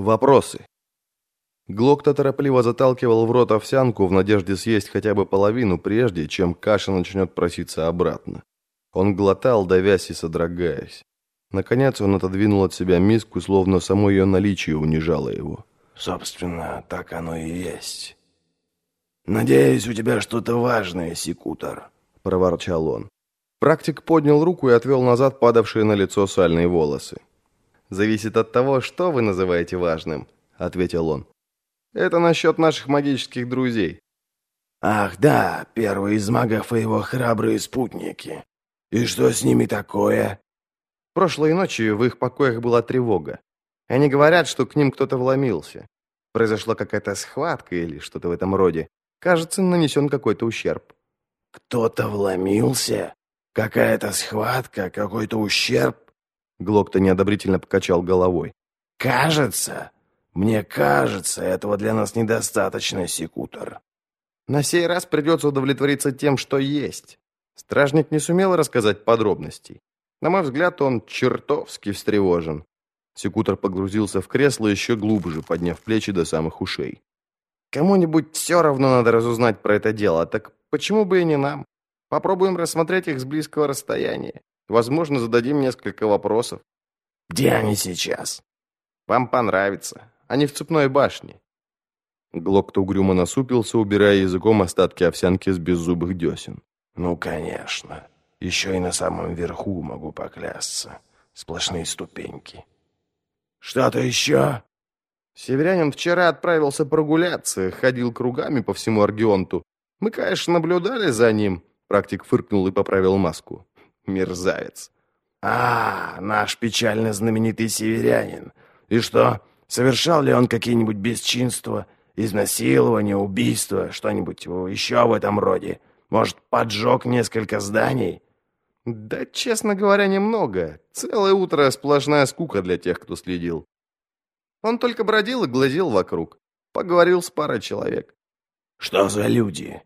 Вопросы. Глокта торопливо заталкивал в рот овсянку в надежде съесть хотя бы половину, прежде чем каша начнет проситься обратно. Он глотал, давясь и содрогаясь. Наконец он отодвинул от себя миску, словно само ее наличие унижало его. «Собственно, так оно и есть. Надеюсь, у тебя что-то важное, Секутор», — проворчал он. Практик поднял руку и отвел назад падавшие на лицо сальные волосы. «Зависит от того, что вы называете важным», — ответил он. «Это насчет наших магических друзей». «Ах да, первый из магов и его храбрые спутники. И что с ними такое?» Прошлой ночью в их покоях была тревога. Они говорят, что к ним кто-то вломился. Произошла какая-то схватка или что-то в этом роде. Кажется, нанесен какой-то ущерб. «Кто-то вломился? Какая-то схватка? Какой-то ущерб?» Глок-то неодобрительно покачал головой. «Кажется? Мне кажется, этого для нас недостаточно, Секутор». «На сей раз придется удовлетвориться тем, что есть». Стражник не сумел рассказать подробностей. На мой взгляд, он чертовски встревожен. Секутор погрузился в кресло еще глубже, подняв плечи до самых ушей. Кому-нибудь все равно надо разузнать про это дело, так почему бы и не нам? Попробуем рассмотреть их с близкого расстояния. Возможно, зададим несколько вопросов. Где они сейчас? Вам понравится. Они в цепной башне. Глок-то угрюмо насупился, убирая языком остатки овсянки с беззубых десен. Ну, конечно. Еще и на самом верху могу поклясться. Сплошные ступеньки. Что-то еще? Северянин вчера отправился прогуляться, ходил кругами по всему Аргионту. Мы, конечно, наблюдали за ним. Практик фыркнул и поправил маску. Мерзавец. А, наш печально знаменитый северянин. И что, совершал ли он какие-нибудь бесчинства, изнасилования, убийства, что-нибудь еще в этом роде? Может, поджег несколько зданий? Да, честно говоря, немного. Целое утро сплошная скука для тех, кто следил. Он только бродил и глазел вокруг. Поговорил с парой человек. Что за люди?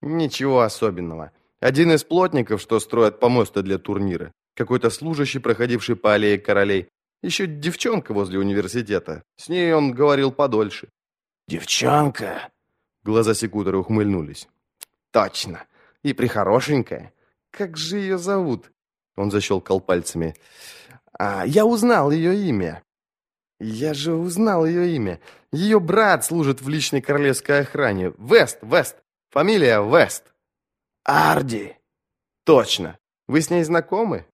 Ничего особенного. Один из плотников, что строят помосты для турнира. Какой-то служащий, проходивший по аллее королей. Еще девчонка возле университета. С ней он говорил подольше. «Девчонка?» Глаза секутора ухмыльнулись. «Точно. И прихорошенькая. Как же ее зовут?» Он защелкал пальцами. «А, я узнал ее имя. Я же узнал ее имя. Ее брат служит в личной королевской охране. Вест, Вест. Фамилия Вест». «Арди». «Точно. Вы с ней знакомы?»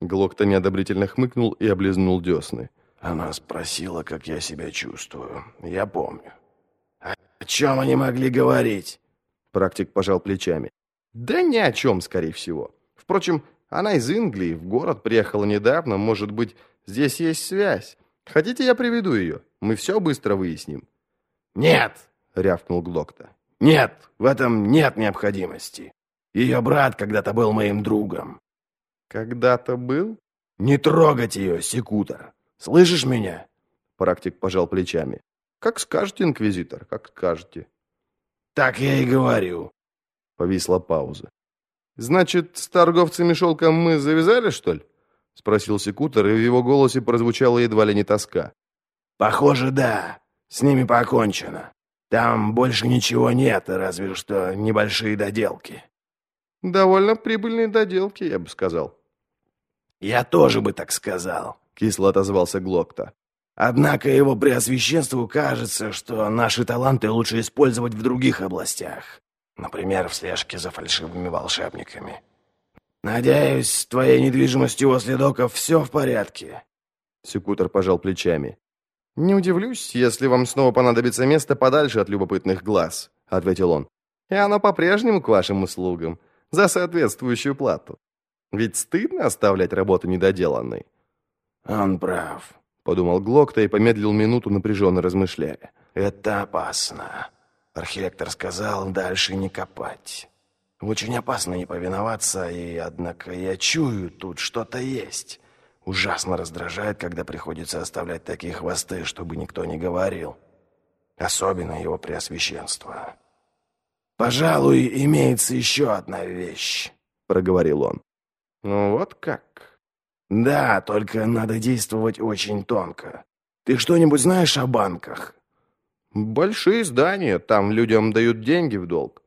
Глок-то неодобрительно хмыкнул и облизнул десны. Она спросила, как я себя чувствую. Я помню. «О чем они могли говорить?» Практик пожал плечами. Да ни о чем, скорее всего. Впрочем, она из Англии, в город приехала недавно, может быть, здесь есть связь. Хотите, я приведу ее? Мы все быстро выясним». «Нет!» — рявкнул Глокта. «Нет, в этом нет необходимости. Ее брат когда-то был моим другом». «Когда-то был?» «Не трогать ее, секутор. Слышишь меня?» Практик пожал плечами. «Как скажете, инквизитор, как скажете». «Так я и говорю. Повисла пауза. «Значит, с торговцами шелком мы завязали, что ли?» Спросил секутор, и в его голосе прозвучала едва ли не тоска. «Похоже, да. С ними покончено. Там больше ничего нет, разве что небольшие доделки». «Довольно прибыльные доделки, я бы сказал». «Я тоже бы так сказал», — кисло отозвался Глокта. «Однако его преосвященству кажется, что наши таланты лучше использовать в других областях. Например, в слежке за фальшивыми волшебниками. Надеюсь, с твоей недвижимостью возле доков все в порядке. Секутор пожал плечами. «Не удивлюсь, если вам снова понадобится место подальше от любопытных глаз», — ответил он. «И оно по-прежнему к вашим услугам, за соответствующую плату. Ведь стыдно оставлять работу недоделанной». «Он прав», — подумал Глокта и помедлил минуту, напряженно размышляя. «Это опасно. Архилектор сказал дальше не копать. Очень опасно не повиноваться, и, однако, я чую, тут что-то есть. Ужасно раздражает, когда приходится оставлять такие хвосты, чтобы никто не говорил. Особенно его преосвященство. «Пожалуй, имеется еще одна вещь», — проговорил он. «Ну вот как?» «Да, только надо действовать очень тонко. Ты что-нибудь знаешь о банках?» «Большие здания, там людям дают деньги в долг».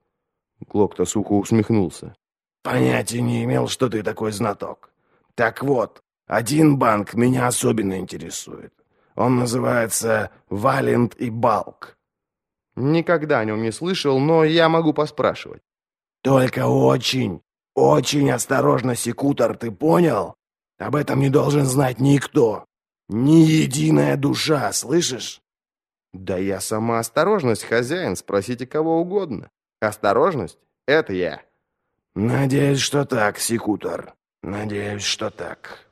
Глокта сухо усмехнулся. «Понятия не имел, что ты такой знаток. Так вот, один банк меня особенно интересует. Он называется «Валент и Балк». Никогда о нем не слышал, но я могу поспрашивать. Только очень, очень осторожно, Секутор, ты понял? Об этом не должен знать никто. Ни единая душа, слышишь? Да я сама осторожность, хозяин, спросите кого угодно. Осторожность — это я. Надеюсь, что так, Секутор. Надеюсь, что так.